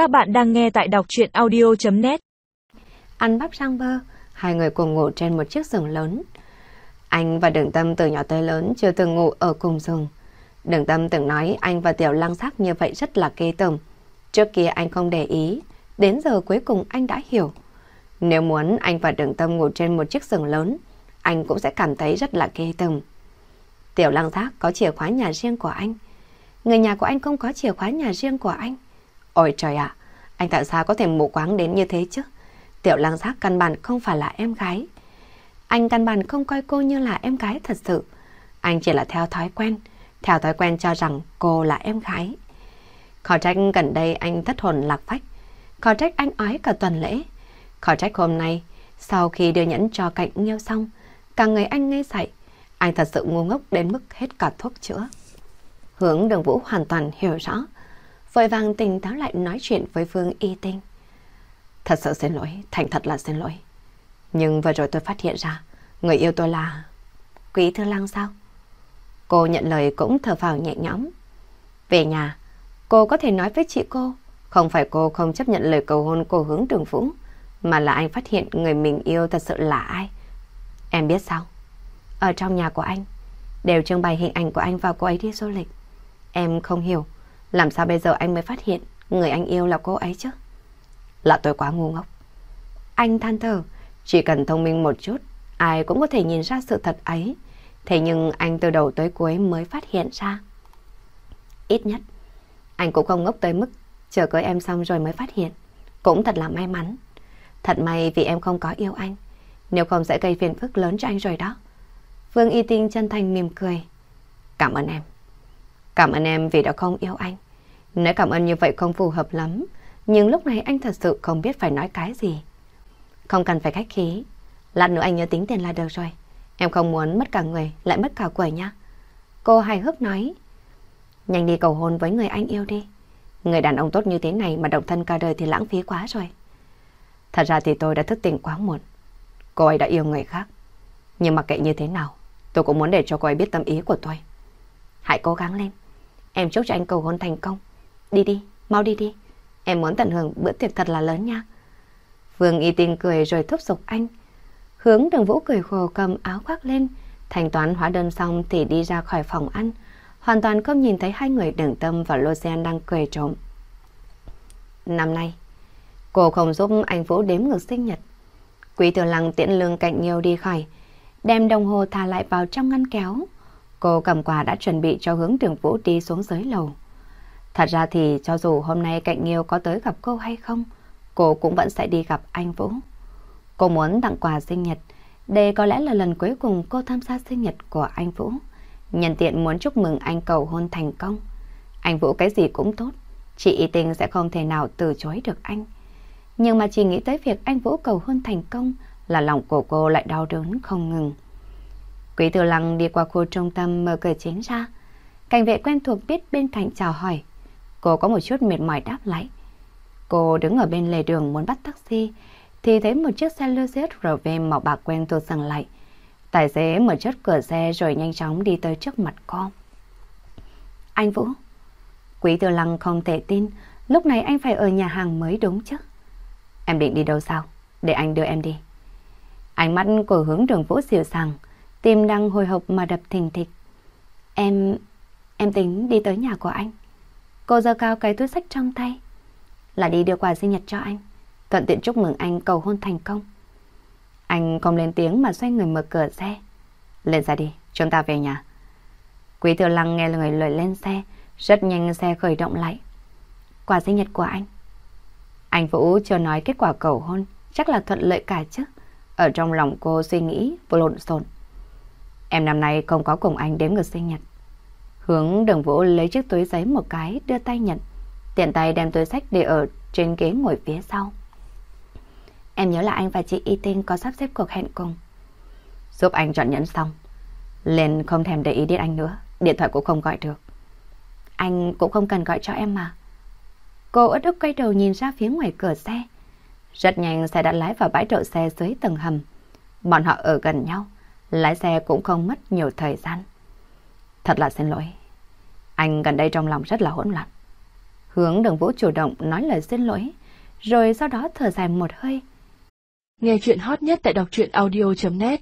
Các bạn đang nghe tại đọc chuyện audio.net Ăn bắp rang bơ, hai người cùng ngủ trên một chiếc giường lớn. Anh và Đường Tâm từ nhỏ tới lớn chưa từng ngủ ở cùng giường. Đường Tâm từng nói anh và Tiểu Lăng Sắc như vậy rất là kỳ tởm. Trước kia anh không để ý, đến giờ cuối cùng anh đã hiểu. Nếu muốn anh và Đường Tâm ngủ trên một chiếc giường lớn, anh cũng sẽ cảm thấy rất là kỳ tởm. Tiểu Lăng Sắc có chìa khóa nhà riêng của anh. Người nhà của anh không có chìa khóa nhà riêng của anh. Ôi trời ạ, anh tại sao có thể mù quáng đến như thế chứ? Tiểu lăng giác căn bản không phải là em gái. Anh căn bản không coi cô như là em gái thật sự. Anh chỉ là theo thói quen, theo thói quen cho rằng cô là em gái. Khó trách gần đây anh thất hồn lạc phách. Khó trách anh ói cả tuần lễ. Khó trách hôm nay, sau khi đưa nhẫn cho cạnh nghiêu xong, cả người anh ngây dậy. Anh thật sự ngu ngốc đến mức hết cả thuốc chữa. Hướng đường vũ hoàn toàn hiểu rõ. Vội vàng tỉnh táo lại nói chuyện với Phương Y Tinh. Thật sự xin lỗi, thành thật là xin lỗi. Nhưng vừa rồi tôi phát hiện ra, người yêu tôi là... Quý Thư Lăng sao? Cô nhận lời cũng thở phào nhẹ nhõm. Về nhà, cô có thể nói với chị cô, không phải cô không chấp nhận lời cầu hôn của hướng đường vũ, mà là anh phát hiện người mình yêu thật sự là ai. Em biết sao? Ở trong nhà của anh, đều trưng bày hình ảnh của anh và cô ấy đi du lịch. Em không hiểu, làm sao bây giờ anh mới phát hiện người anh yêu là cô ấy chứ? Là tôi quá ngu ngốc. Anh than thở, chỉ cần thông minh một chút, ai cũng có thể nhìn ra sự thật ấy. Thế nhưng anh từ đầu tới cuối mới phát hiện ra. Ít nhất, anh cũng không ngốc tới mức chờ cưới em xong rồi mới phát hiện. Cũng thật là may mắn. Thật may vì em không có yêu anh. Nếu không sẽ gây phiền phức lớn cho anh rồi đó. Vương Y Tinh chân thành mỉm cười. Cảm ơn em. Cảm ơn em vì đã không yêu anh. Nói cảm ơn như vậy không phù hợp lắm, nhưng lúc này anh thật sự không biết phải nói cái gì. Không cần phải khách khí, lát nữa anh nhớ tính tiền là được rồi. Em không muốn mất cả người, lại mất cả quầy nha. Cô hài hước nói, nhanh đi cầu hôn với người anh yêu đi. Người đàn ông tốt như thế này mà độc thân cả đời thì lãng phí quá rồi. Thật ra thì tôi đã thức tỉnh quá muộn. Cô ấy đã yêu người khác. Nhưng mặc kệ như thế nào, tôi cũng muốn để cho cô ấy biết tâm ý của tôi. Hãy cố gắng lên. Em chúc cho anh cầu hôn thành công. Đi đi, mau đi đi. Em muốn tận hưởng bữa tiệc thật là lớn nha. Vương Y Tinh cười rồi thúc giục anh. Hướng đường vũ cười khổ cầm áo khoác lên. Thanh toán hóa đơn xong thì đi ra khỏi phòng ăn. Hoàn toàn không nhìn thấy hai người đường tâm và Lozen đang cười trộm. Năm nay, cô không giúp anh Vũ đếm ngược sinh nhật. Quý tử lăng tiễn lương cạnh nhiều đi khỏi, đem đồng hồ thả lại vào trong ngăn kéo. Cô cầm quà đã chuẩn bị cho hướng đường Vũ đi xuống dưới lầu. Thật ra thì cho dù hôm nay Cạnh Nghiêu có tới gặp cô hay không, cô cũng vẫn sẽ đi gặp anh Vũ. Cô muốn tặng quà sinh nhật, đây có lẽ là lần cuối cùng cô tham gia sinh nhật của anh Vũ. Nhân tiện muốn chúc mừng anh cầu hôn thành công. Anh Vũ cái gì cũng tốt, chị Y Tinh sẽ không thể nào từ chối được anh. Nhưng mà chỉ nghĩ tới việc anh Vũ cầu hôn thành công là lòng của cô lại đau đớn không ngừng. Quý Tử Lăng đi qua khu trung tâm mở cửa chính ra. Cảnh vệ quen thuộc biết bên cạnh chào hỏi. Cô có một chút mệt mỏi đáp lại. Cô đứng ở bên lề đường muốn bắt taxi, thì thấy một chiếc xe Lexus RV màu bạc quen thuộc dừng lại. Tài xế mở chốt cửa xe rồi nhanh chóng đi tới trước mặt cô. Anh Vũ. Quý Tử Lăng không thể tin, lúc này anh phải ở nhà hàng mới đúng chứ. Em định đi đâu sao? Để anh đưa em đi. Ánh mắt của hướng đường Vũ dịu dàng, tim đang hồi hộp mà đập thình thịch. Em... em tính đi tới nhà của anh. Cô giơ cao cái túi sách trong tay. Là đi đưa quà sinh nhật cho anh. Thuận tiện chúc mừng anh cầu hôn thành công. Anh không lên tiếng mà xoay người mở cửa xe. Lên ra đi, chúng ta về nhà. Quý thừa lăng nghe lời lời lên xe, rất nhanh xe khởi động lại. Quà sinh nhật của anh. Anh Vũ chưa nói kết quả cầu hôn, chắc là thuận lợi cả chứ. Ở trong lòng cô suy nghĩ vô lộn xộn. Em năm nay không có cùng anh đếm ngược sinh nhật. Hướng đường vũ lấy chiếc túi giấy một cái, đưa tay nhận. Tiện tay đem túi sách để ở trên ghế ngồi phía sau. Em nhớ là anh và chị Y Tinh có sắp xếp cuộc hẹn cùng. Giúp anh chọn nhẫn xong. Lên không thèm để ý đến anh nữa. Điện thoại cũng không gọi được. Anh cũng không cần gọi cho em mà. Cô ớt ức quay đầu nhìn ra phía ngoài cửa xe. Rất nhanh xe đã lái vào bãi đậu xe dưới tầng hầm. Bọn họ ở gần nhau lái xe cũng không mất nhiều thời gian. Thật là xin lỗi. Anh gần đây trong lòng rất là hỗn loạn. hướng đường vũ chủ động nói lời xin lỗi, rồi sau đó thở dài một hơi. Nghe chuyện hot nhất tại đọc truyện audio.net